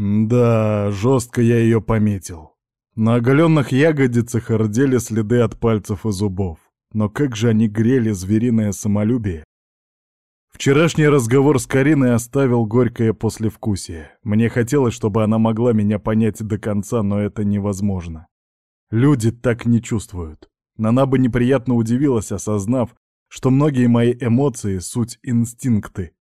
Да, жестко я ее пометил. На оголенных ягодицах рдели следы от пальцев и зубов. Но как же они грели звериное самолюбие. Вчерашний разговор с Кариной оставил горькое послевкусие. Мне хотелось, чтобы она могла меня понять до конца, но это невозможно. Люди так не чувствуют. Она бы неприятно удивилась, осознав, что многие мои эмоции — суть инстинкты.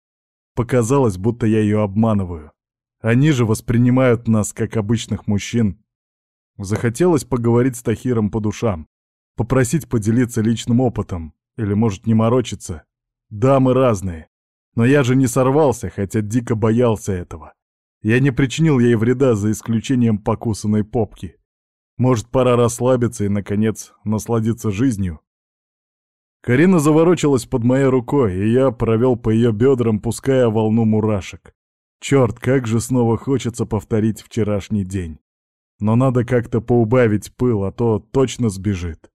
Показалось, будто я ее обманываю. Они же воспринимают нас как обычных мужчин. Захотелось поговорить с Тахиром по душам, попросить поделиться личным опытом, или, может, не морочиться. Да, мы разные. Но я же не сорвался, хотя дико боялся этого. Я не причинил ей вреда за исключением покусанной попки. Может, пора расслабиться и, наконец, насладиться жизнью? Карина заворочилась под моей рукой, и я провел по ее бедрам, пуская волну мурашек. Черт, как же снова хочется повторить вчерашний день. Но надо как-то поубавить пыл, а то точно сбежит.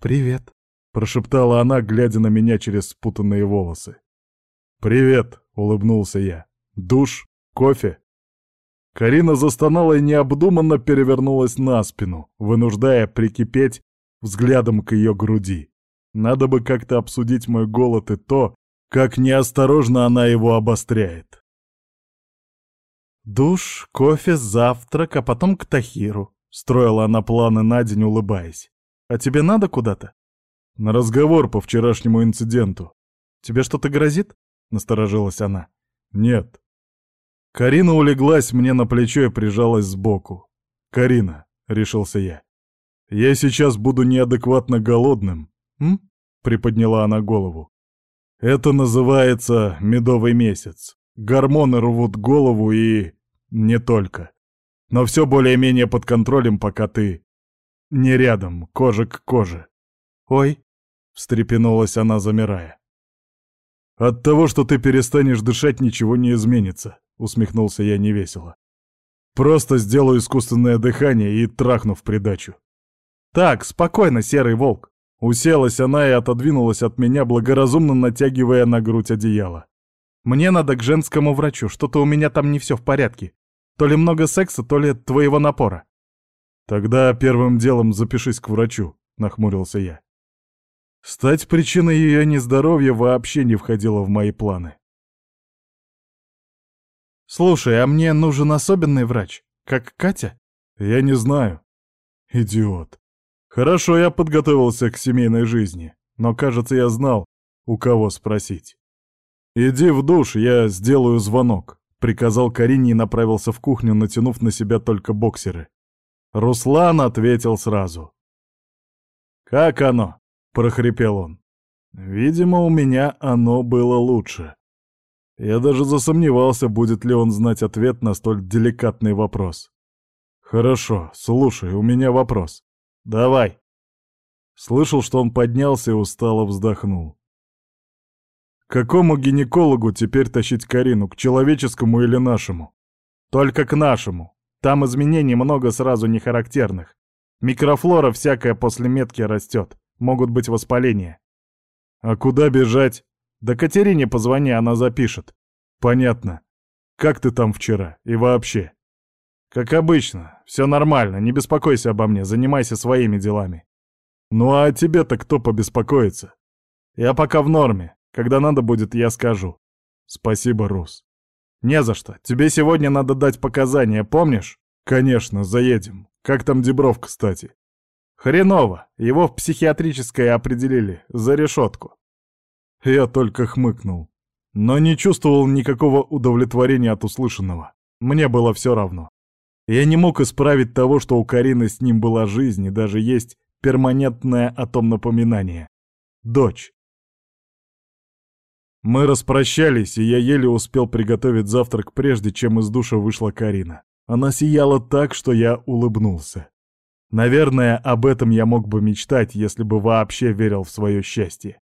«Привет», — прошептала она, глядя на меня через спутанные волосы. «Привет», — улыбнулся я. «Душ? Кофе?» Карина застонала и необдуманно перевернулась на спину, вынуждая прикипеть взглядом к ее груди. Надо бы как-то обсудить мой голод и то, как неосторожно она его обостряет. «Душ, кофе, завтрак, а потом к Тахиру», — строила она планы на день, улыбаясь. «А тебе надо куда-то?» «На разговор по вчерашнему инциденту. Тебе что-то грозит?» — насторожилась она. «Нет». Карина улеглась мне на плечо и прижалась сбоку. «Карина», — решился я, — «я сейчас буду неадекватно голодным, «М?» — приподняла она голову. «Это называется медовый месяц. Гормоны рвут голову и... не только. Но все более-менее под контролем, пока ты... не рядом, кожа к коже». «Ой!» — встрепенулась она, замирая. «От того, что ты перестанешь дышать, ничего не изменится», — усмехнулся я невесело. «Просто сделаю искусственное дыхание и трахну в придачу». «Так, спокойно, серый волк. Уселась она и отодвинулась от меня, благоразумно натягивая на грудь одеяло. «Мне надо к женскому врачу, что-то у меня там не все в порядке. То ли много секса, то ли твоего напора». «Тогда первым делом запишись к врачу», — нахмурился я. Стать причиной ее нездоровья вообще не входило в мои планы. «Слушай, а мне нужен особенный врач, как Катя?» «Я не знаю». «Идиот. Хорошо, я подготовился к семейной жизни, но, кажется, я знал, у кого спросить. «Иди в душ, я сделаю звонок», — приказал Карине и направился в кухню, натянув на себя только боксеры. Руслан ответил сразу. «Как оно?» — прохрипел он. «Видимо, у меня оно было лучше». Я даже засомневался, будет ли он знать ответ на столь деликатный вопрос. «Хорошо, слушай, у меня вопрос. «Давай!» Слышал, что он поднялся и устало вздохнул. «К какому гинекологу теперь тащить Карину, к человеческому или нашему?» «Только к нашему. Там изменений много сразу не характерных. Микрофлора всякая после метки растет. Могут быть воспаления». «А куда бежать?» «Да Катерине позвони, она запишет». «Понятно. Как ты там вчера? И вообще?» «Как обычно. Все нормально. Не беспокойся обо мне. Занимайся своими делами». «Ну а тебе-то кто побеспокоится?» «Я пока в норме. Когда надо будет, я скажу». «Спасибо, Рус». «Не за что. Тебе сегодня надо дать показания, помнишь?» «Конечно, заедем. Как там Дебров, кстати?» «Хреново. Его в психиатрическое определили. За решетку». Я только хмыкнул. Но не чувствовал никакого удовлетворения от услышанного. Мне было все равно. Я не мог исправить того, что у Карины с ним была жизнь, и даже есть перманентное о том напоминание. Дочь. Мы распрощались, и я еле успел приготовить завтрак, прежде чем из душа вышла Карина. Она сияла так, что я улыбнулся. Наверное, об этом я мог бы мечтать, если бы вообще верил в свое счастье.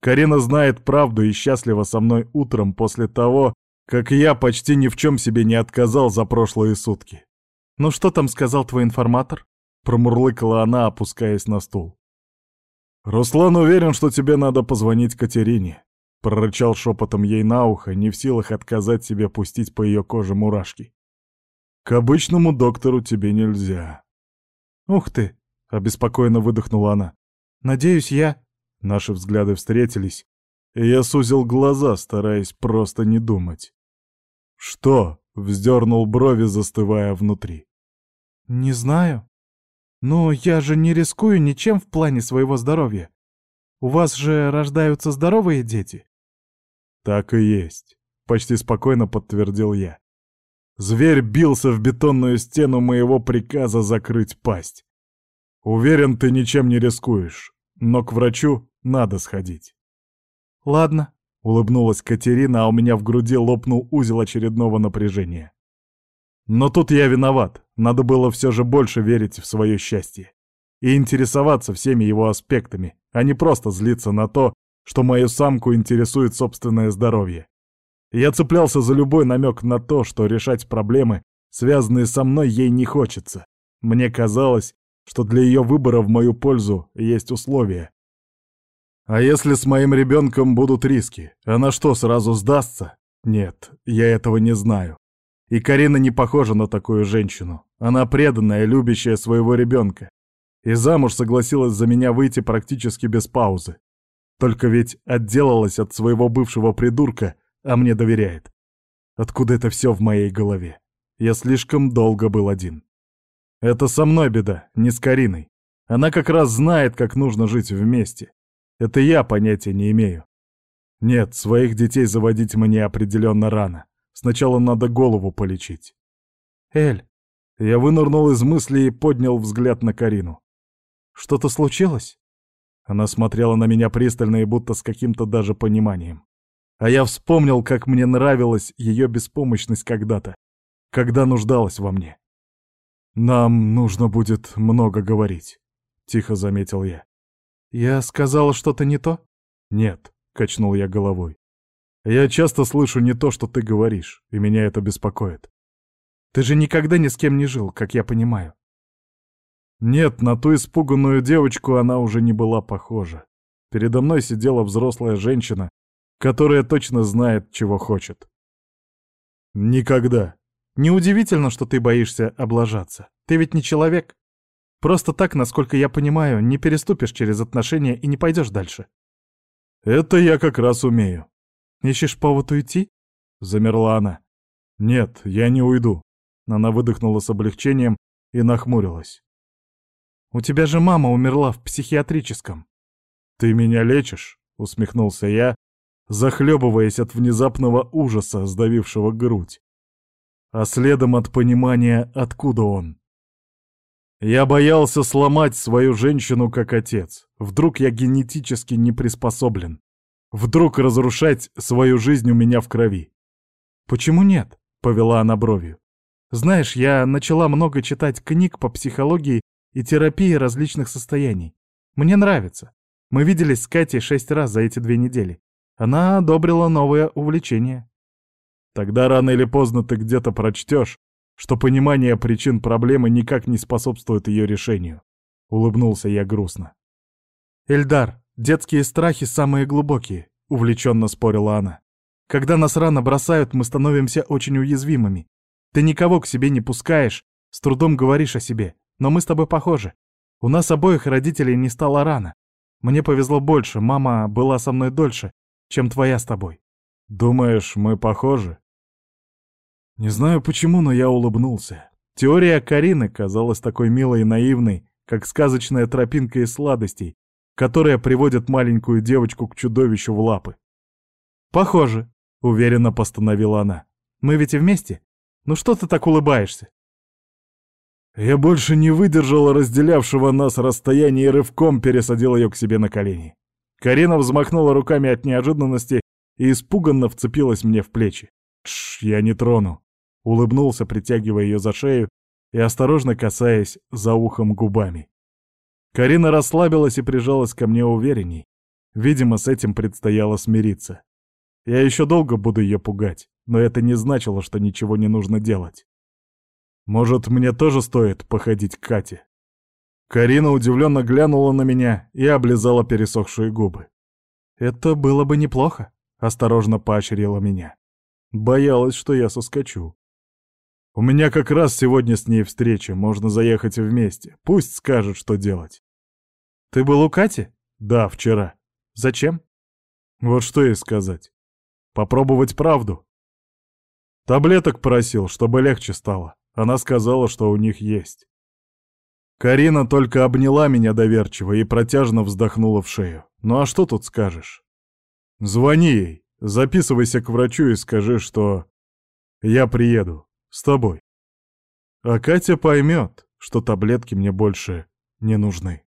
Карина знает правду и счастлива со мной утром после того, как я почти ни в чем себе не отказал за прошлые сутки. «Ну что там сказал твой информатор?» — промурлыкала она, опускаясь на стул. «Руслан уверен, что тебе надо позвонить Катерине», — прорычал шепотом ей на ухо, не в силах отказать себе пустить по ее коже мурашки. К обычному доктору тебе нельзя. Ух ты, обеспокоенно выдохнула она. Надеюсь, я... Наши взгляды встретились, и я сузил глаза, стараясь просто не думать. «Что?» — вздернул брови, застывая внутри. «Не знаю. Но я же не рискую ничем в плане своего здоровья. У вас же рождаются здоровые дети?» «Так и есть», — почти спокойно подтвердил я. Зверь бился в бетонную стену моего приказа закрыть пасть. «Уверен, ты ничем не рискуешь, но к врачу надо сходить». «Ладно», — улыбнулась Катерина, а у меня в груди лопнул узел очередного напряжения. Но тут я виноват, надо было все же больше верить в свое счастье и интересоваться всеми его аспектами, а не просто злиться на то, что мою самку интересует собственное здоровье. Я цеплялся за любой намек на то, что решать проблемы, связанные со мной, ей не хочется. Мне казалось, что для ее выбора в мою пользу есть условия. А если с моим ребенком будут риски, она что, сразу сдастся? Нет, я этого не знаю. И Карина не похожа на такую женщину. Она преданная, любящая своего ребенка. И замуж согласилась за меня выйти практически без паузы. Только ведь отделалась от своего бывшего придурка, а мне доверяет. Откуда это все в моей голове? Я слишком долго был один. Это со мной беда, не с Кариной. Она как раз знает, как нужно жить вместе. Это я понятия не имею. Нет, своих детей заводить мне определенно рано. Сначала надо голову полечить. Эль, я вынырнул из мысли и поднял взгляд на Карину. Что-то случилось? Она смотрела на меня пристально и будто с каким-то даже пониманием. А я вспомнил, как мне нравилась ее беспомощность когда-то, когда нуждалась во мне. «Нам нужно будет много говорить», — тихо заметил я. «Я сказала что-то не то?» «Нет», — качнул я головой. «Я часто слышу не то, что ты говоришь, и меня это беспокоит. Ты же никогда ни с кем не жил, как я понимаю». Нет, на ту испуганную девочку она уже не была похожа. Передо мной сидела взрослая женщина, которая точно знает, чего хочет. Никогда. Неудивительно, что ты боишься облажаться. Ты ведь не человек. Просто так, насколько я понимаю, не переступишь через отношения и не пойдешь дальше. Это я как раз умею. Ищешь повод уйти? Замерла она. Нет, я не уйду. Она выдохнула с облегчением и нахмурилась. У тебя же мама умерла в психиатрическом. Ты меня лечишь? Усмехнулся я, захлебываясь от внезапного ужаса, сдавившего грудь. А следом от понимания, откуда он. Я боялся сломать свою женщину как отец. Вдруг я генетически не приспособлен. Вдруг разрушать свою жизнь у меня в крови. «Почему нет?» — повела она бровью. «Знаешь, я начала много читать книг по психологии и терапии различных состояний. Мне нравится. Мы виделись с Катей шесть раз за эти две недели. Она одобрила новое увлечение. Тогда рано или поздно ты где-то прочтешь, что понимание причин проблемы никак не способствует ее решению. Улыбнулся я грустно. «Эльдар, детские страхи самые глубокие», — увлеченно спорила она. «Когда нас рано бросают, мы становимся очень уязвимыми. Ты никого к себе не пускаешь, с трудом говоришь о себе, но мы с тобой похожи. У нас обоих родителей не стало рано. Мне повезло больше, мама была со мной дольше, чем твоя с тобой. Думаешь, мы похожи? Не знаю почему, но я улыбнулся. Теория Карины казалась такой милой и наивной, как сказочная тропинка из сладостей, которая приводит маленькую девочку к чудовищу в лапы. «Похоже», — уверенно постановила она. «Мы ведь и вместе? Ну что ты так улыбаешься?» Я больше не выдержал разделявшего нас расстояние и рывком пересадил ее к себе на колени. Карина взмахнула руками от неожиданности и испуганно вцепилась мне в плечи. «Тш, я не трону!» Улыбнулся, притягивая ее за шею и осторожно касаясь за ухом губами. Карина расслабилась и прижалась ко мне уверенней. Видимо, с этим предстояло смириться. Я еще долго буду ее пугать, но это не значило, что ничего не нужно делать. Может, мне тоже стоит походить к Кате? Карина удивленно глянула на меня и облизала пересохшие губы. «Это было бы неплохо», — осторожно поощрила меня. Боялась, что я соскочу. У меня как раз сегодня с ней встреча, можно заехать вместе. Пусть скажет, что делать. Ты был у Кати? Да, вчера. Зачем? Вот что ей сказать. Попробовать правду. Таблеток просил, чтобы легче стало. Она сказала, что у них есть. Карина только обняла меня доверчиво и протяжно вздохнула в шею. Ну а что тут скажешь? Звони ей, записывайся к врачу и скажи, что я приеду с тобой. А Катя поймет, что таблетки мне больше не нужны.